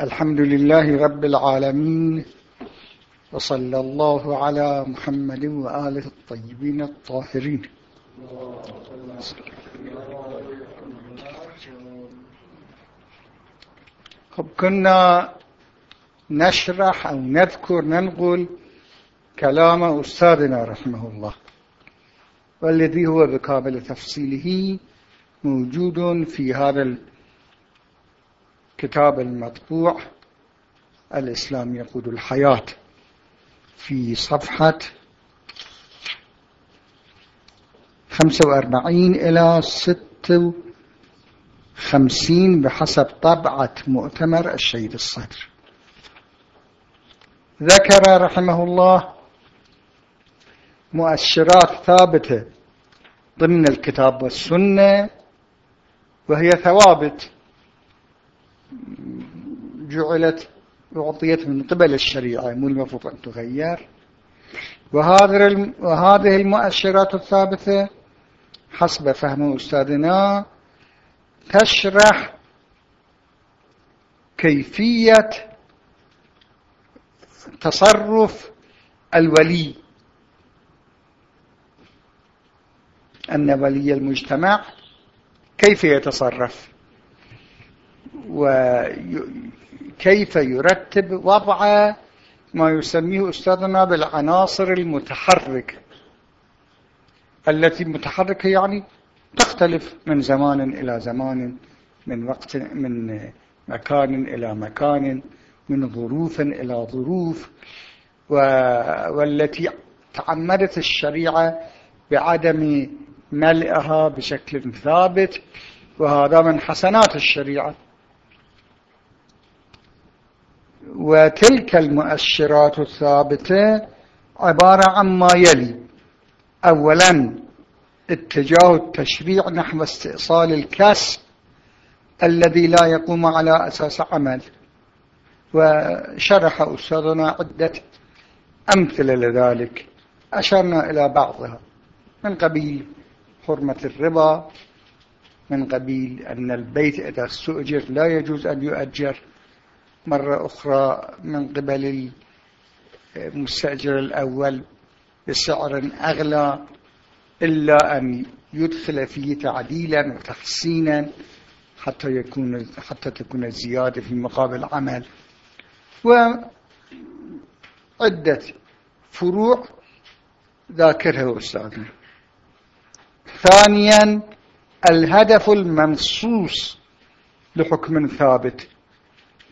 الحمد لله رب العالمين وصلى الله على محمد وآله الطيبين الطاهرين. خب كنا نشرح أو نذكر ننقل كلام أستاذنا رحمه الله والذي هو بكامل تفصيله موجود في هذا الكتاب المطبوع الإسلام يقود الحياة في صفحة 45 إلى 56 بحسب طبعة مؤتمر الشهيد الصدر. ذكر رحمه الله مؤشرات ثابتة ضمن الكتاب والسنة وهي ثوابت جعلت أعطيت من قبل الشريعة مو المفروض أن تغير. وهذه المؤشرات الثابتة حسب فهم أستاذنا تشرح كيفية تصرف الولي. أن ولي المجتمع كيف يتصرف؟ وكيف يرتب وضع ما يسميه أستاذنا بالعناصر المتحركة التي متحركة يعني تختلف من زمان إلى زمان من وقت من مكان إلى مكان من ظروف إلى ظروف. والتي تعمدت الشريعة بعدم ملئها بشكل ثابت. وهذا من حسنات الشريعة. وتلك المؤشرات الثابتة عبارة عن ما يلي. أولا اتجاه التشريع نحو استئصال الكسب الذي لا يقوم على أساس عمل. وشرح أستاذنا عدة أمثلة لذلك. أشرنا إلى بعضها. من قبيل حرمة الربا من قبيل أن البيت إذا استؤجر لا يجوز أن يؤجر. مرة أخرى من قبل المستأجر الأول بسعر أغلى إلا أن يدخل فيه تعديلا وتحسينا حتى يكون حتى تكون الزيادة في مقابل عمل. وعدة فروع ذاكرها أستاذنا. ثانيا الهدف المنصوص لحكم ثابت.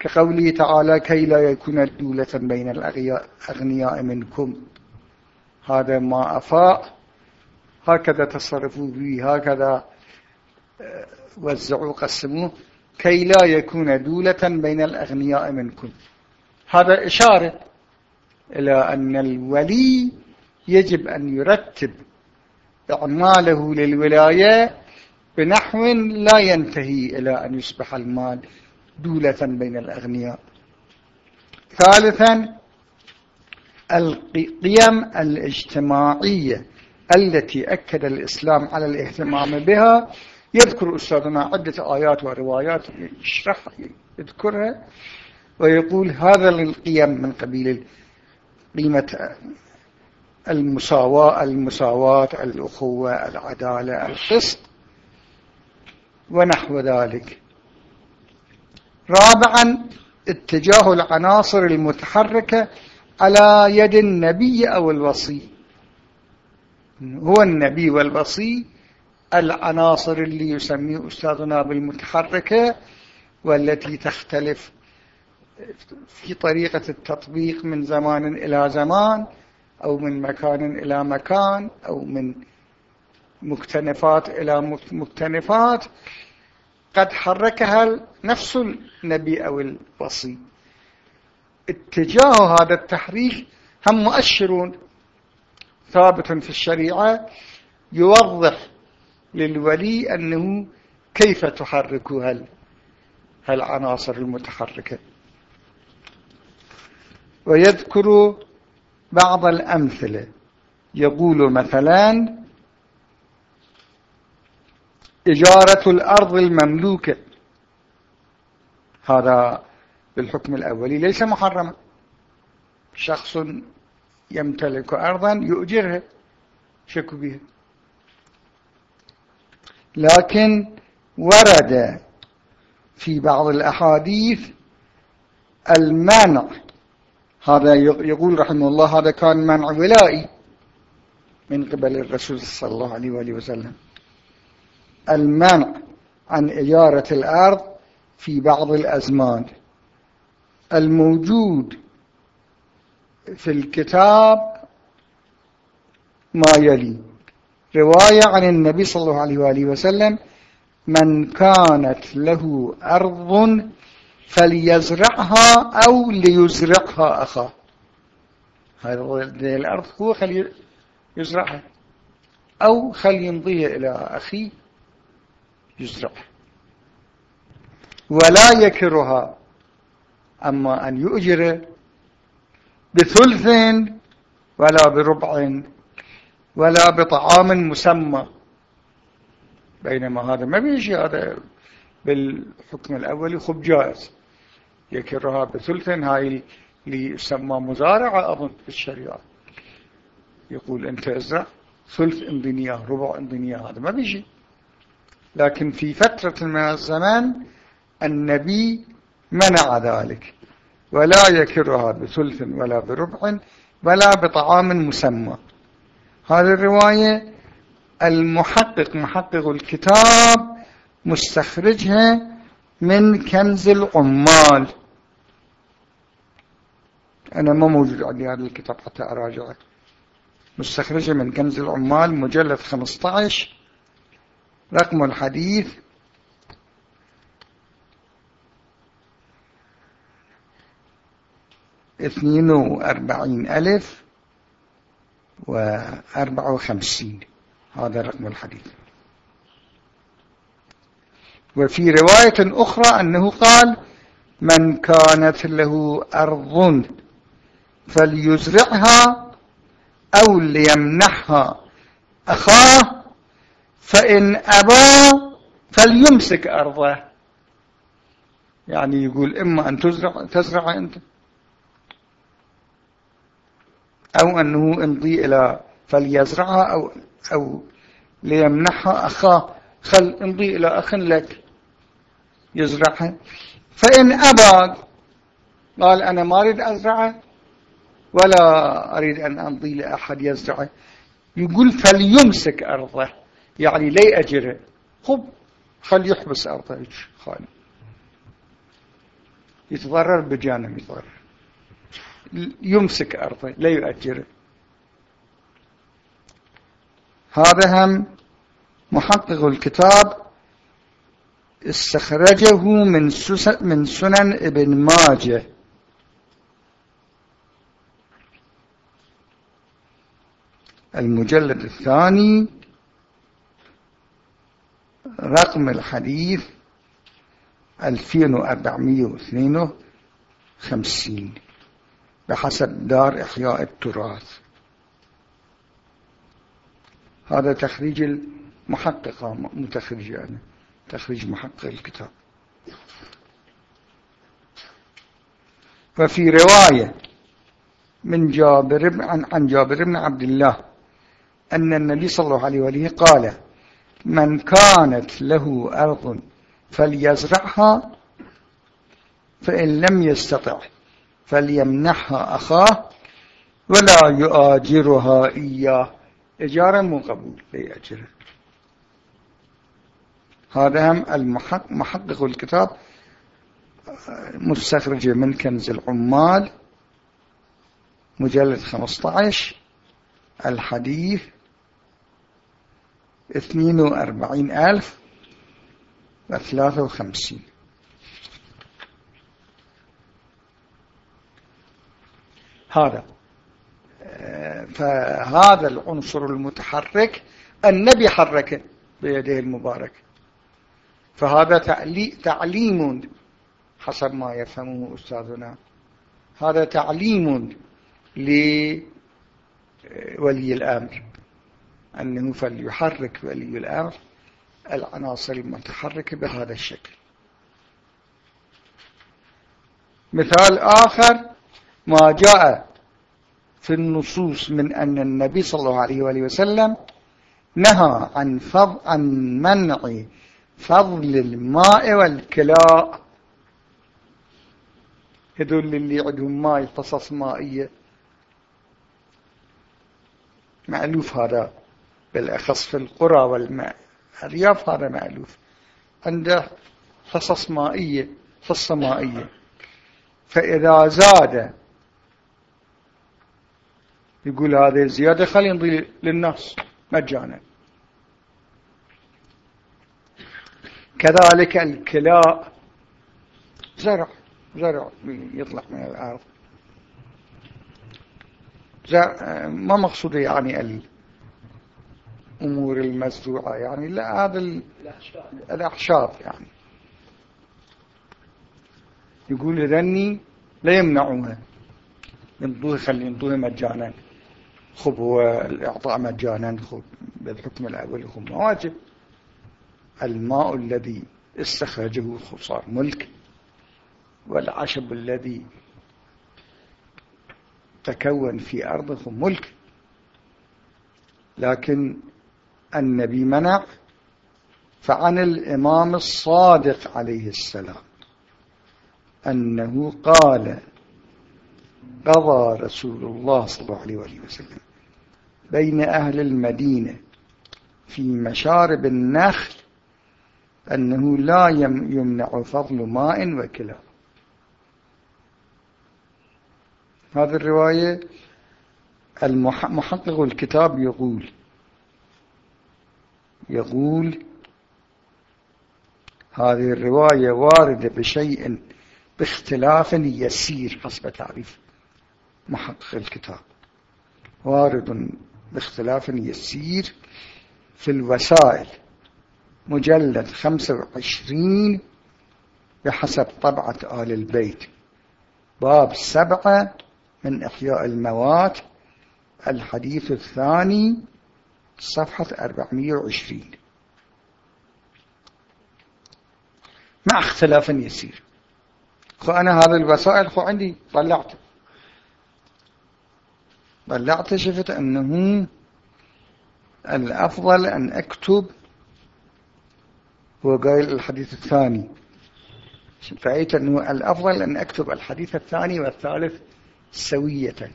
كقوله تعالى كي لا يكون دولة بين الأغنياء منكم. هذا ما أفاء. هكذا تصرفوا به هكذا آه، وزعوا قسموه كي لا يكون دولة بين الأغنياء منكم. هذا إشارة إلى أن الولي يجب أن يرتب إعماله للولاية بنحو لا ينتهي إلى أن يصبح المال. دولة بين الأغنياء. ثالثا القيم الاجتماعية التي أكد الإسلام على الاهتمام بها. يذكر أستاذنا عدة آيات وروايات يشرح يذكرها ويقول هذا القيم من قبيل قيمة المساواة المساواة الأخوة العدالة القسط ونحو ذلك. رابعا اتجاه العناصر المتحركة على يد النبي أو الوصي. هو النبي والوصي العناصر اللي يسميه أستاذنا بالمتحركة والتي تختلف في طريقة التطبيق من زمان إلى زمان أو من مكان إلى مكان أو من مكتنفات إلى مكتنفات. قد حركها نفس النبي أو الوصي اتجاه هذا التحريك هم مؤشرون. ثابت في الشريعة يوضح للولي أنه كيف تحرك هالعناصر المتحركة. ويذكر بعض الأمثلة. يقول مثلا إجارة الأرض المملوكة. هذا بالحكم الأولي. ليس محرما. شخص يمتلك أرضا يؤجرها. شك بها. لكن ورد في بعض الأحاديث المنع. هذا يقول رحمه الله هذا كان منع ولائي من قبل الرسول صلى الله عليه وآله وسلم. المنع عن إجارة الأرض في بعض الأزمان. الموجود في الكتاب ما يلي. رواية عن النبي صلى الله عليه وآله وسلم من كانت له أرض فليزرعها أو ليزرعها أخاه. هذه الأرض هو خلي يزرعها أو خلي يمضيها إلى أخيه. يزرعها ولا يكرها أما أن يؤجر بثلث ولا بربع ولا بطعام مسمى. بينما هذا ما بيجي هذا بالحكم الأولي خب جائز. يكرها بثلث هاي اللي يسمى مزارعة أظن في الشريعة. يقول أنت أزرع ثلث اندنيا ربع اندنيا هذا ما بيجي. لكن في فترة من الزمان النبي منع ذلك ولا يكرها بثلث ولا بربع ولا بطعام مسمى. هذه الرواية المحقق محقق الكتاب مستخرجها من كنز العمال. أنا ما موجود عندي هذا الكتاب حتى أراجعه. مستخرجة من كنز العمال مجلد 15 رقم الحديث اثنين وأربعين ألف وأربعة وخمسين. هذا رقم الحديث. وفي رواية أخرى أنه قال من كانت له أرض فليزرعها أو ليمنحها أخاه فإن أبى فليمسك أرضه. يعني يقول إما أن تزرع, تزرع أنت أو أنه امضي إلى فليزرعها أو, أو ليمنحها أخاه خل امضي إلى أخ لك يزرعها. فإن أبى قال أنا ما أريد أزرعه ولا أريد أن أمضي لأحد يزرعه. يقول فليمسك أرضه. يعني لي أجره خب خل يحبس أرضه خالي. يتضرر بجانب يتضرر. يمسك أرضه لا يؤجره هذا هم محقق الكتاب استخرجه من من سنن ابن ماجه. المجلد الثاني رقم الحديث 2452 بحسب دار إحياء التراث. هذا تخريج المحققة متخرج يعني تخريج محقق الكتاب. وفي رواية من جابر عن, عن جابر بن عبد الله أن النبي صلى الله عليه وآله قال من كانت له أرض فليزرعها فإن لم يستطع فليمنحها أخاه ولا يؤاجرها إياه. إجارة مو قبول ليأجره. هذا هم المحقق الكتاب مستخرج من كنز العمال مجلد 15 الحديث اثنين وأربعين ألف وثلاثة وخمسين. هذا فهذا العنصر المتحرك النبي حركه بيده المبارك. فهذا تعليم حسب ما يفهمه أستاذنا. هذا تعليم لولي الأمر. أنه فليحرك ولي الأمر العناصر المتحركة بهذا الشكل. مثال آخر ما جاء في النصوص من أن النبي صلى الله عليه وآله وسلم نهى عن, فض عن منع فضل الماء والكلاء. هذول اللي عندهم ماء قصص مائية. مألوف هذا. بالأخص في القرى والماء. الرياض هذا مألوف. عنده حصص مائية حصة مائية. فإذا زاد يقول هذه الزيادة خلينا نضي للناس مجانا. كذلك الكلاء زرع زرع يطلع من الأرض. زرع ما مقصود يعني الأمور المزروعة يعني لا هذا الأحشاب يعني. يقول ذني لا يمنعوها ينطوها خلي ينطوها مجانا خب هو الإعطاء مجانا خب بالحكم الأول خب واجب. الماء الذي استخرجه صار ملك والعشب الذي تكون في أرضه ملك. لكن النبي منع فعن الإمام الصادق عليه السلام أنه قال قضى رسول الله صلى الله عليه وسلم بين أهل المدينة في مشارب النخل أنه لا يمنع فضل ماء وكلا هذه الرواية المحقق الكتاب يقول يقول هذه الرواية واردة بشيء باختلاف يسير حسب تعريف محقق الكتاب. وارد باختلاف يسير في الوسائل مجلد 25 بحسب طبعة آل البيت. باب سبعة من إحياء الموات الحديث الثاني صفحة 420 مع اختلاف يسير. خو أنا هذا الوسائل خو عندي طلعته. طلعت شفت أنه الأفضل أن أكتب هو قايل الحديث الثاني. فأيت أنه الأفضل أن أكتب الحديث الثاني والثالث سوية.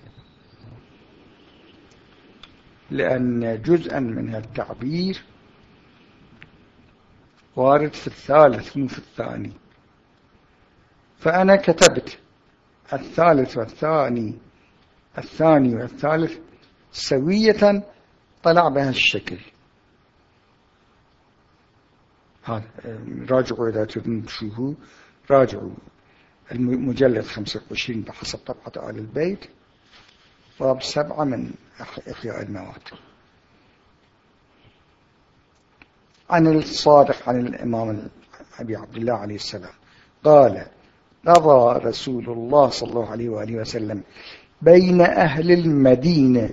لأن جزءا من التعبير وارد في الثالث مو في الثاني. فأنا كتبت الثالث والثاني الثاني والثالث سوية طلع بها الشكل. راجعوا إذا تشوفوا راجعوا المجلد 25 بحسب طبعة آل البيت. باب سبعة من إحياء الموات عن الصادق عن الإمام أبي عبد الله عليه السلام قال قضى رسول الله صلى الله عليه وآله وسلم بين أهل المدينة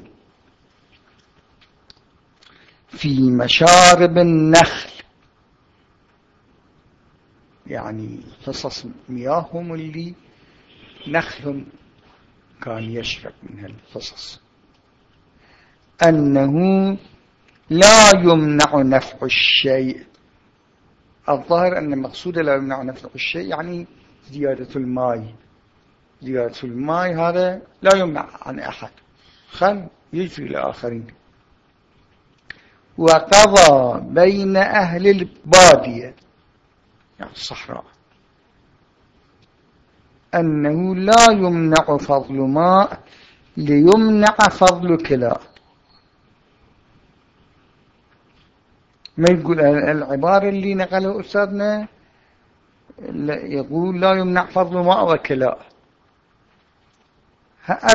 في مشارب النخل. يعني حصص مياههم اللي نخل كان يشرب من الحصص أنه لا يمنع نفع الشيء. الظاهر أن المقصود لا يمنع نفع الشيء يعني زيادة الماء. زيادة الماء هذا لا يمنع عن أحد. خل يجري لآخرين وقضى بين أهل البادية. يعني الصحراء. أنه لا يمنع فضل ماء ليمنع فضل كلاء ما يقول العبارة اللي نقله أستاذنا؟ يقول لا يمنع فضل ماء وكلاء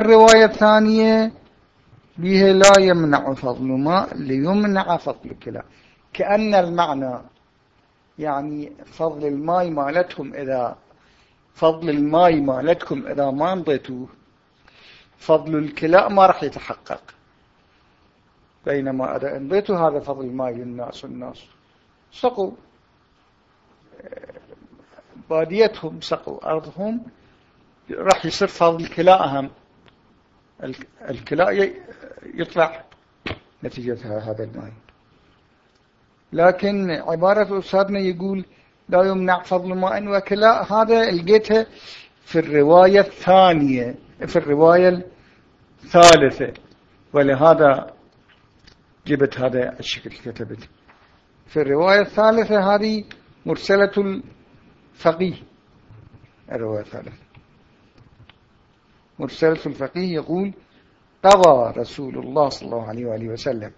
الرواية الثانية بها لا يمنع فضل ماء ليمنع فضل كلاء كأن المعنى يعني فضل الماء مالتهم إذا فضل الماء مالتكم إذا ما انضيتوه فضل الكلاء ما راح يتحقق. بينما إذا انضيتوا هذا فضل الماء للناس والناس سقوا. باديتهم سقوا أرضهم راح يصير فضل الكلاء أهم. الكلاء يطلع نتيجة هذا الماء. لكن عبارة أستاذنا يقول لا يمنع فضل ماء وكلاء هذا لقيتها في الرواية الثانية في الرواية الثالثة. ولهذا جبت هذا الشكل كتبت. في الرواية الثالثة هذه مرسلة الفقيه. الرواية الثالثة. مرسلة الفقيه يقول قضى رسول الله صلى الله عليه وآله وسلم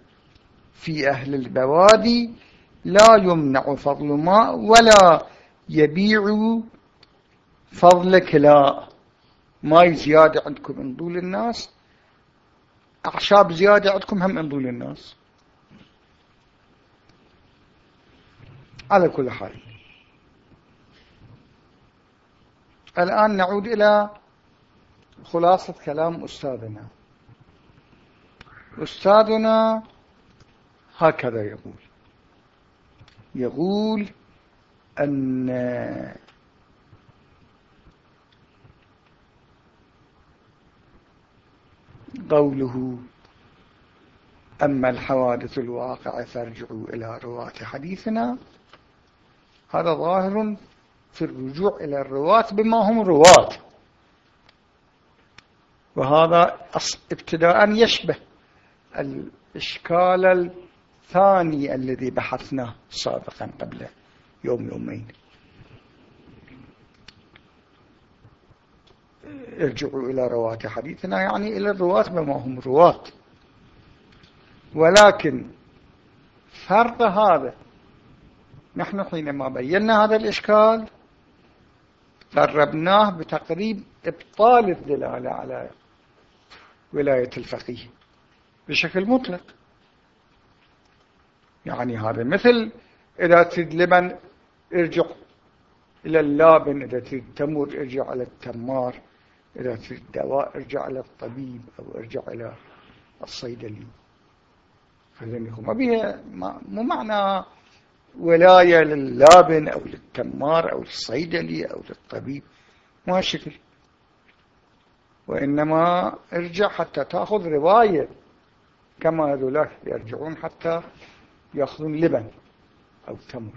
في أهل البوادي لا يمنع فضل ماء ولا يبيع فضل كلاء ماي زيادة عندكم من طول الناس. أعشاب زيادة عندكم هم من طول الناس. على كل حال. الآن نعود إلى خلاصة كلام أستاذنا. أستاذنا هكذا يقول. يقول أن قوله أما الحوادث الواقعة فارجعوا إلى رواة حديثنا هذا ظاهر في الرجوع إلى الرواة بما هم رواة. وهذا ابتداء يشبه الإشكال الثاني الذي بحثناه سابقا قبل يوم يومين. ارجعوا إلى رواة حديثنا يعني إلى الرواة بما هم رواة. ولكن فرق هذا نحن حينما بينا هذا الإشكال قربناه بتقريب إبطال الدلالة على ولاية الفقيه بشكل مطلق. يعني هذا مثل إذا تريد لبن ارجع إلى اللابن إذا تريد تمر ارجع على التمار إذا تريد دواء ارجع إلى الطبيب أو ارجع إلى الصيدلي. فذلك ما بها مو معنى ولاية لللابن أو للتمار أو للصيدلي أو للطبيب. ما شكل وإنما ارجع حتى تأخذ رواية كما هذولاك يرجعون حتى يأخذون لبن أو تمر.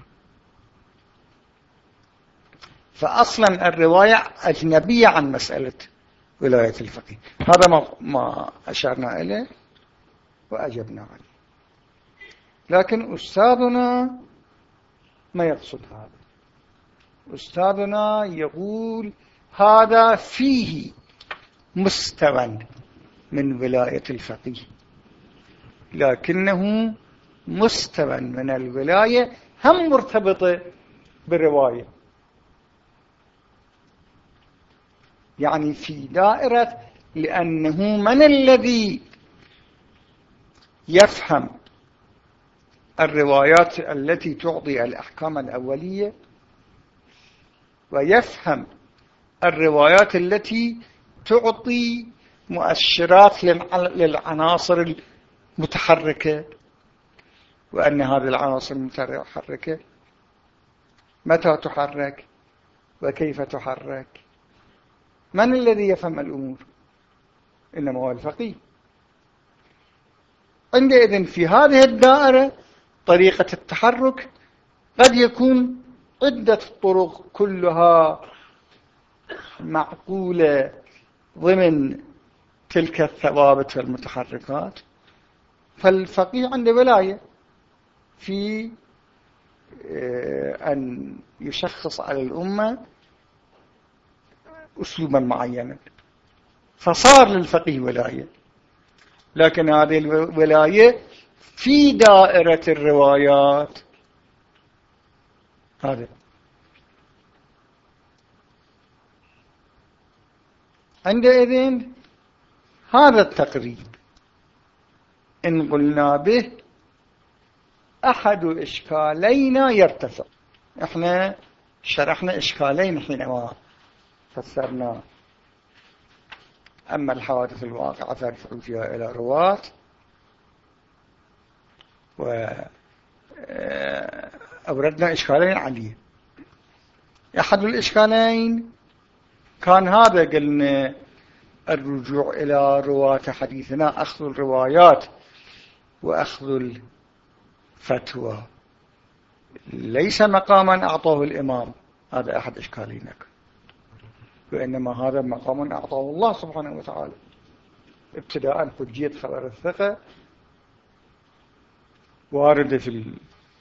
فأصلا الرواية أجنبية عن مسألة ولاية الفقيه. هذا ما, ما أشرنا إليه وأجبنا عليه. لكن أستاذنا ما يقصد هذا. أستاذنا يقول هذا فيه مستوى من ولاية الفقيه. لكنه مستوى من الولاية هم مرتبطة بالرواية. يعني في دائرة لأنه من الذي يفهم الروايات التي تعطي الأحكام الأولية ويفهم الروايات التي تعطي مؤشرات للعناصر المتحركة وأن هذه العناصر المتحركة متى تحرك؟ وكيف تحرك؟ من الذي يفهم الأمور؟ إنما هو الفقيه. عندئذ في هذه الدائرة طريقة التحرك قد يكون عدة طرق كلها معقولة ضمن تلك الثوابت والمتحركات. فالفقيه عنده ولاية. في آه، أن يشخص على الأمة أسلوبا معينا. فصار للفقيه ولاية. لكن هذه الولاية في دائرة الروايات. هذا. عندئذ هذا التقريب. إن قلنا به أحد إشكالين يرتفع. إحنا شرحنا إشكالين حينما فسرنا. أما الحوادث الواقعة فارفعوا فيها إلى رواة. وأوردنا إشكالين عليه أحد الإشكالين كان هذا قلنا الرجوع إلى رواة حديثنا أخذ الروايات وأخذ الفتوى ليس مقاما أعطاه الإمام. هذا أحد إشكالينك. وإنما هذا مقام أعطاه الله سبحانه وتعالى. ابتداء حجية خبر الثقة. واردة في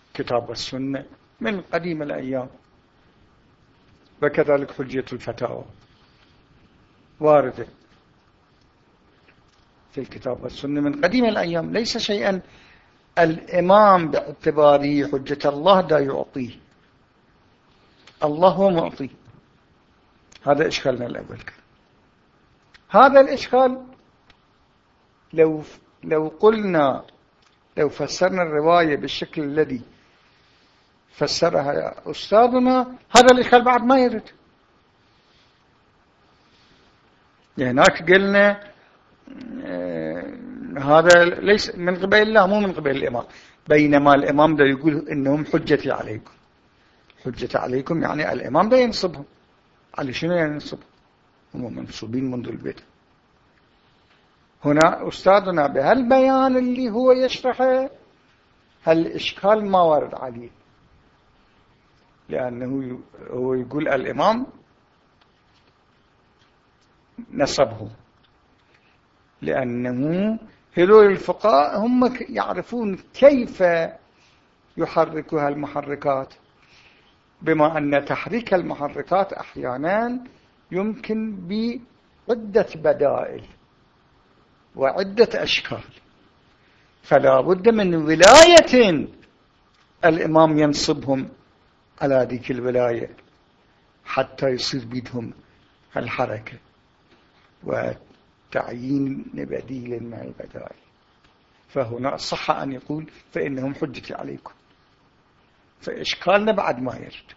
الكتاب والسنة من قديم الأيام. وكذلك حجية الفتاوى. واردة في الكتاب والسنة من قديم الأيام. ليس شيئا الإمام باعتباره حجة الله دا يعطيه. الله هو معطي. هذا إشكالنا الأول. هذا الإشكال لو لو قلنا لو فسرنا الرواية بالشكل الذي فسرها أستاذنا هذا الإشكال بعد ما يرد. هناك قلنا آه، هذا ليس من قبل الله مو من قبل الإمام. بينما الإمام ده يقول إنهم حجتي عليكم. حجة عليكم يعني الإمام ده ينصبهم. على شنو ينصبهم؟ هم منصوبين منذ البدء. هنا أستاذنا بهالبيان اللي هو يشرحه هالإشكال ما ورد عليه. لأنه هو يقول الإمام نصبه لأنه هذول الفقهاء هم يعرفون كيف يحركها المحركات. بما أن تحريك المحركات أحيانا يمكن بعدة بدائل وعدة أشكال. فلا بد من ولاية الإمام ينصبهم على ذيك الولاية حتى يصير بيدهم الحركة. وتعيين بديل مع البدائل فهنا صح أن يقول فإنهم حجتي عليكم. فإشكالنا بعد ما يرد.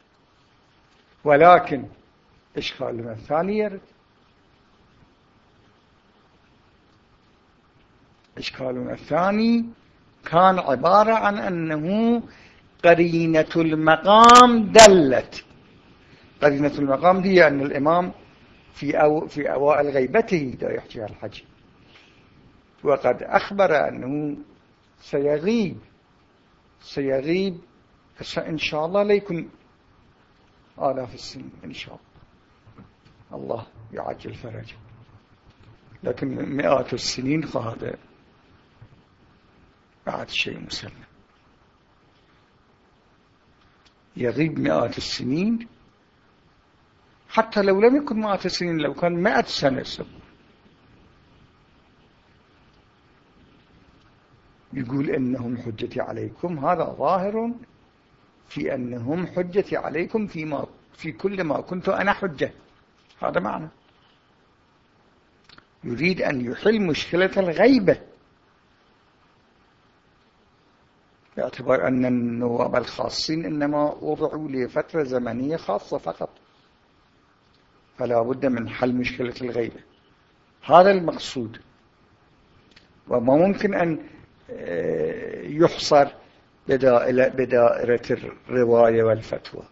ولكن إشكالنا الثاني يرد. إشكالنا الثاني كان عبارة عن أنه قرينة المقام دلت. قرينة المقام هي أن الإمام في, أو في أوائل غيبته دا يحكي الحج. وقد أخبر أنه سيغيب سيغيب إن شاء الله لا يكون آلاف السنين إن شاء الله. الله يعجل فرجه. لكن مئات السنين فهذا بعد شيء مسلم. يغيب مئات السنين حتى لو لم يكن مئات السنين لو كان مئة سنة سب يقول إنهم حجتي عليكم. هذا ظاهر في أنهم حجتي عليكم فيما في كل ما كنت أنا حجة. هذا معنى. يريد أن يحل مشكلة الغيبة. باعتبار أن النواب الخاصين إنما وضعوا لفترة زمنية خاصة فقط. فلا بد من حل مشكلة الغيبة هذا المقصود. وما ممكن أن آه، يحصر بدائرة الرواية والفتوى.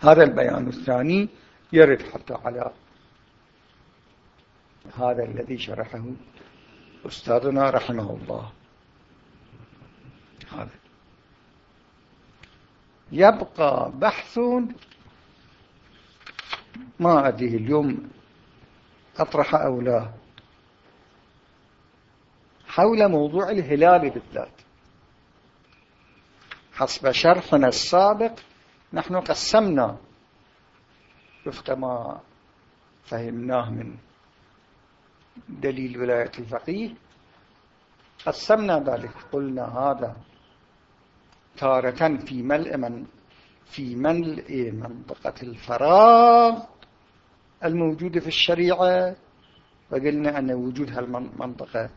هذا البيان الثاني يرد حتى على هذا الذي شرحه أستاذنا رحمه الله. هذا. يبقى بحث ما أدري اليوم أطرح أو لا. حول موضوع الهلال بالذات. حسب شرحنا السابق نحن قسمنا. وفق ما فهمناه من دليل ولاية الفقيه. قسمنا ذلك. قلنا هذا تارة في ملء من في منطقة الفراغ الموجودة في الشريعة وقلنا أن وجود هالمنطقة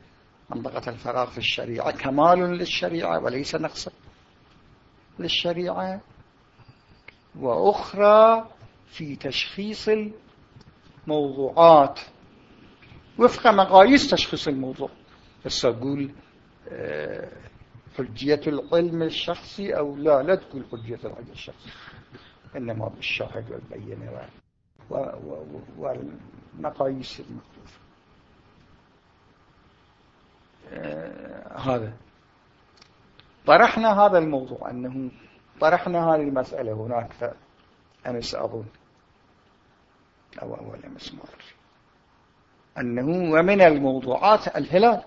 منطقة الفراغ في الشريعة كمال للشريعة وليس نقص للشريعة. وأخرى في تشخيص الموضوعات. وفق مقاييس تشخيص الموضوع. بس أقول آه، حجية العلم الشخصي أو لا لا تقول حجية العلم الشخصي. إنما بالشاهد والبينة والمقاييس المختلفة آه هذا. طرحنا هذا الموضوع أنه طرحنا هذه المسألة هناك أمس أظن أو أول أمس أنه ومن الموضوعات الهلال.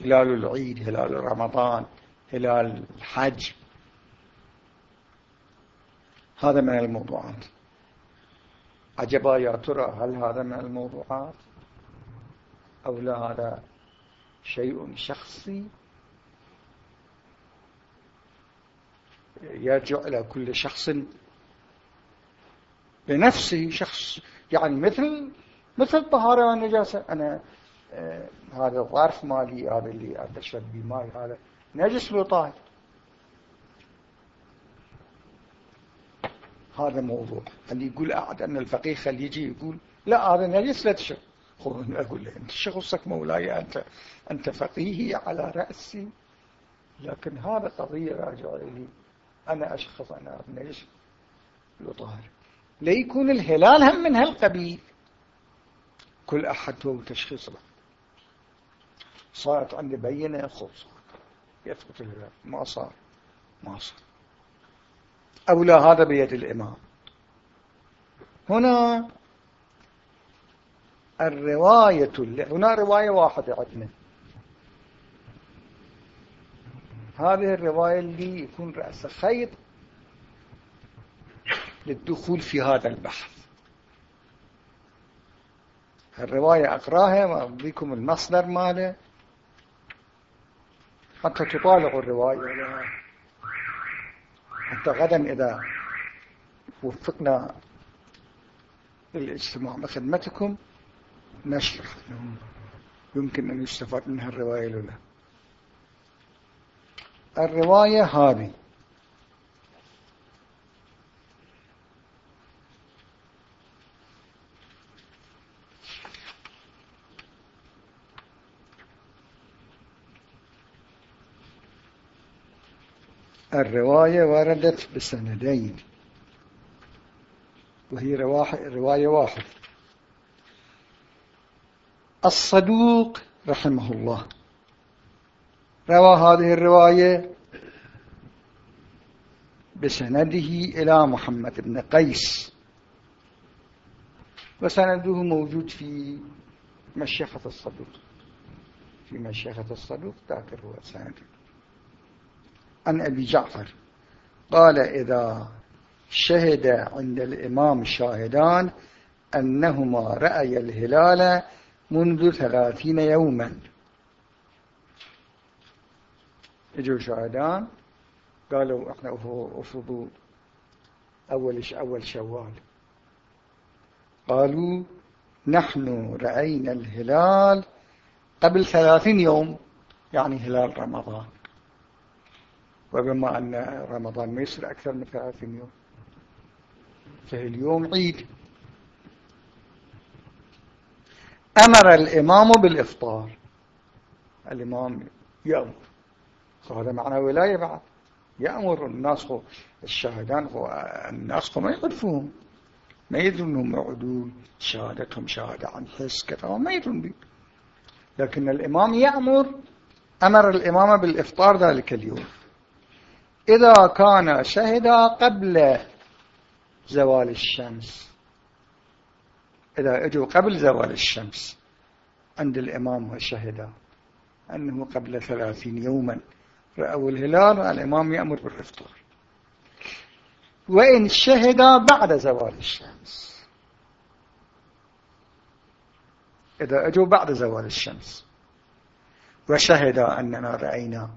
هلال العيد هلال رمضان هلال الحج. هذا من الموضوعات. عجبا يا ترى هل هذا من الموضوعات؟ أو لا هذا شيء شخصي؟ يرجع إلى كل شخص بنفسه شخص يعني مثل مثل الطهارة والنجاسة أنا هذا الظرف مالي هذا اللي أشرب بماء هذا نجس لو طاهر هذا موضوع. اللي يقول أعد أن الفقيه خلي يجي يقول لا هذا نجس لا تشرب أقول له أنت شخصك مولاي أنت, أنت فقيهي على رأسي لكن هذا قضية راجعة لي. أنا أشخص أنا نجس لو طاهر ليكون الهلال هم من هالقبيل. كل أحد هو تشخيص له. صارت عندي بينة خلص يثبت الهلال ما صار. ما صار. أو لا هذا بيد الإمام. هنا الرواية هنا رواية واحدة عندنا. هذه الرواية اللي يكون رأس خيط للدخول في هذا البحث. الرواية أقراها وأبديكم المصدر ماله. حتى تطالعوا الرواية. حتى غدا إذا وفقنا الاجتماع بخدمتكم نشرح يمكن أن يستفاد منها الرواية لولا الرواية هذه. الرواية وردت بسندين. وهي رواية واحد. الصدوق رحمه الله. روى هذه الرواية بسنده إلى محمد بن قيس. وسنده موجود في مشيخة الصدوق. في مشيخة الصدوق هو سنده. عن أبي جعفر. قال إذا شهد عند الإمام شاهدان أنهما رأي الهلال منذ ثلاثين يوما. اجوا شاهدان قالوا إحنا افرضوا أول أول شوال. قالوا نحن رأينا الهلال قبل ثلاثين يوم يعني هلال رمضان. وبما أن رمضان ما يصير أكثر من ثلاثين يوم. فاليوم عيد. أمر الإمام بالإفطار. الإمام يأمر. هذا معنى ولاية بعد. يأمر الناس الشاهدان الناس ما يعرفون ما يدرون أنهم عدول شهادتهم شهادة عن حس كذا ما يدرون بي. لكن الإمام يأمر. أمر الإمام بالإفطار ذلك اليوم. إذا كان شهد قبل زوال الشمس. إذا إجوا قبل زوال الشمس. عند الإمام وشهد أنه قبل ثلاثين يوما. رأوا الهلال الإمام يأمر بالإفطار. وإن شهد بعد زوال الشمس. إذا أجوا بعد زوال الشمس. وشهد أننا رأينا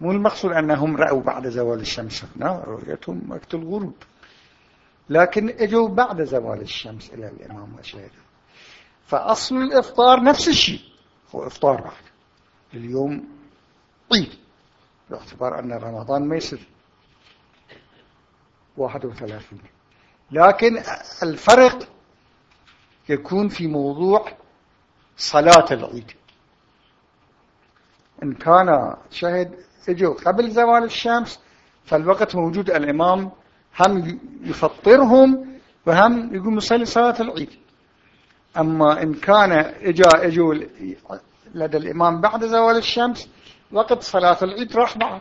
مو المقصود أنهم رأوا بعد زوال الشمس لا رؤيتهم وقت الغروب. لكن إجوا بعد زوال الشمس إلى الإمام وشهد فأصل الإفطار نفس الشيء هو إفطار بعد اليوم عيد باعتبار أن رمضان ما يصير 31 لكن الفرق يكون في موضوع صلاة العيد. إن كان شهد اجوا قبل زوال الشمس فالوقت موجود الإمام هم يفطرهم وهم يقوم يصلي صلاة العيد. أما إن كان إجا إجوا لدى الإمام بعد زوال الشمس وقت صلاة العيد راح بعد.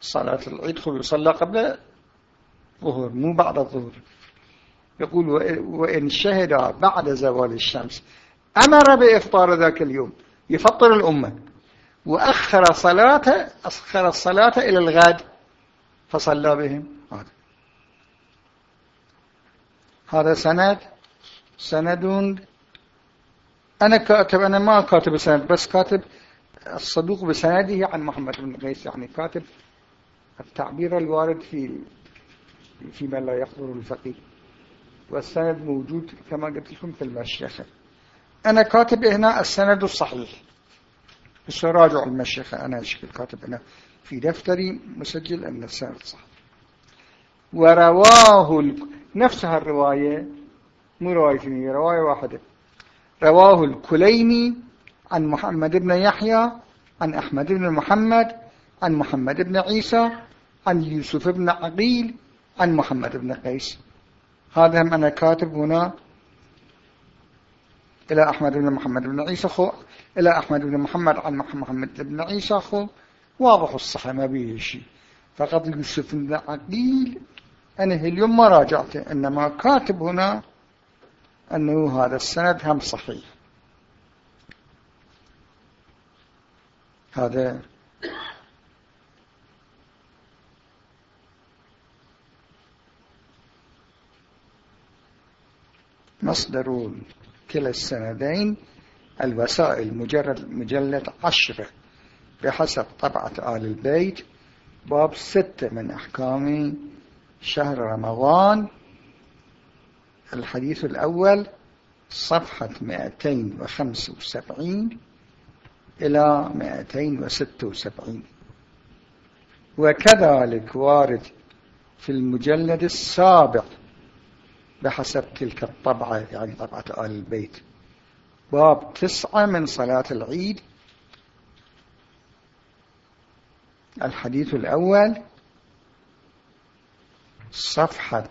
صلاة العيد خلو يصلى قبل الظهر مو بعد الظهر يقول وإن شهد بعد زوال الشمس أمر بإفطار ذاك اليوم يفطر الأمة. وأخر صلاة أخر الصلاة إلى الغد فصلى بهم. هذا هذا سند سند أنا كاتب أنا ما كاتب سند بس كاتب الصدوق بسنده عن محمد بن قيس يعني كاتب التعبير الوارد في فيما لا يحضر الفقيه. والسند موجود كما قلت لكم في المشيخة. أنا كاتب هنا السند الصحيح. بس راجع المشيخة أنا شكل كاتب هنا في دفتري مسجل أن السند صح ورواه نفسها الرواية مو رواية رواية واحدة. رواه الكليني عن محمد بن يحيى عن أحمد بن محمد عن محمد بن عيسى عن يوسف بن عقيل عن محمد بن قيس. هذا هم أنا كاتب هنا إلى أحمد بن محمد بن عيسى خو إلى أحمد بن محمد عن محمد بن عيسى خو واضح الصحة ما به شيء فقط يوسف بن عقيل أنا اليوم ما راجعته إنما كاتب هنا أنه هذا السند هم صحيح. هذا مصدر كلا السندين الوسائل مجرد مجلد عشرة بحسب طبعة آل البيت باب ستة من أحكام شهر رمضان. الحديث الأول صفحة 275 إلى 276 وكذلك وارد في المجلد السابع بحسب تلك الطبعة يعني طبعة آل البيت. باب تسعة من صلاة العيد. الحديث الأول صفحة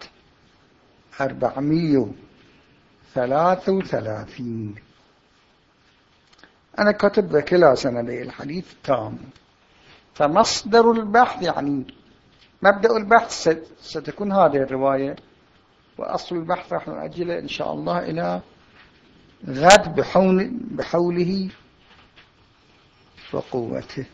أربعمية ثلاثة وثلاثين. أنا كتب كلا سنة لي الحديث تام. فمصدر البحث يعني مبدأ البحث ستكون هذه الرواية. وأصل البحث راح نؤجله إن شاء الله إلى غد بحول بحوله وقوته.